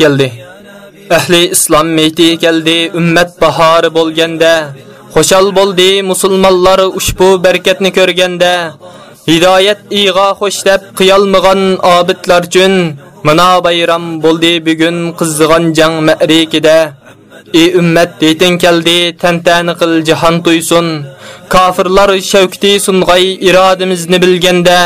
keldi. Ahli islom meyti keldi ummat bahori bo'lganda. Xoshal bo'ldi musulmonlar ushbu barkatni ko'rganda. Hidoyat ig'a xo'shlab qiyolmagan obidlar uchun mana bayram bo'ldi bugun qizg'an jang ma'rikida. Ey ummat deytin keldi tantani qil jahon tuysun kofirlar shavkti sung'ay irodimizni bilganda.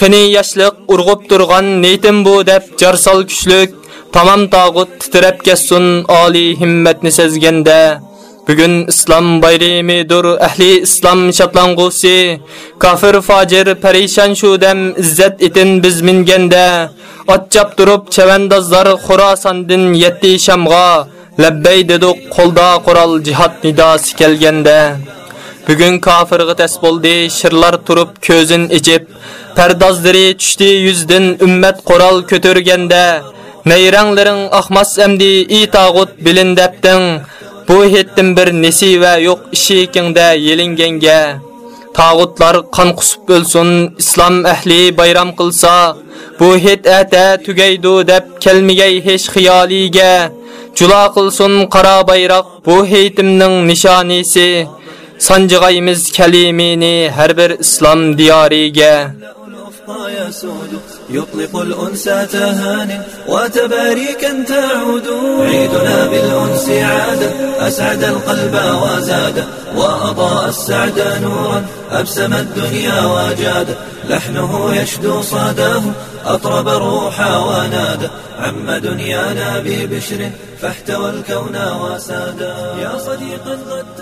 Qini yoshliq urg'ub turgan neytim bu deb jarsol kuchlik Tamam tağut titrab kessun ali himmatni sezganda. Bugun islom bayramidir ahli islom şatlangusi kafir facir perişan şu dem izzet itin biz minganda. Otchab turib chavandozlar xurosondin yetti shamg'a. Labbay dedik kolda qurol jihad nidası kelganda. Bugun kofirga tes bo'ldi shirlar turib közün ichib pardozlari tushdi yuzdan ummat qoral kötürgende nayranglaring ahmas amdi itag'ut deptin. bu hetdim bir nesiva yo'q ishikingda yelingenge. tag'utlar qon qusib ölsün, islom ahli bayram qilsa bu het ata tugaydu deb kelmigay hech xiyoliga Cula qilsin qora bayroq bu heytimning nişanisi. sanjig'aymiz kalimini har bir islom diyoriga يسود يطلق الأنسى تهان وتباريكا تعود. عيدنا بالأنس عاد أسعد القلب وزاد. وأضاء السعد نورا أبسم الدنيا وجاد. لحنه يشدو صداه أطرب الروح ونادى عم دنيانا ببشر فاحتوى الكون وسادا. يا صديقا قد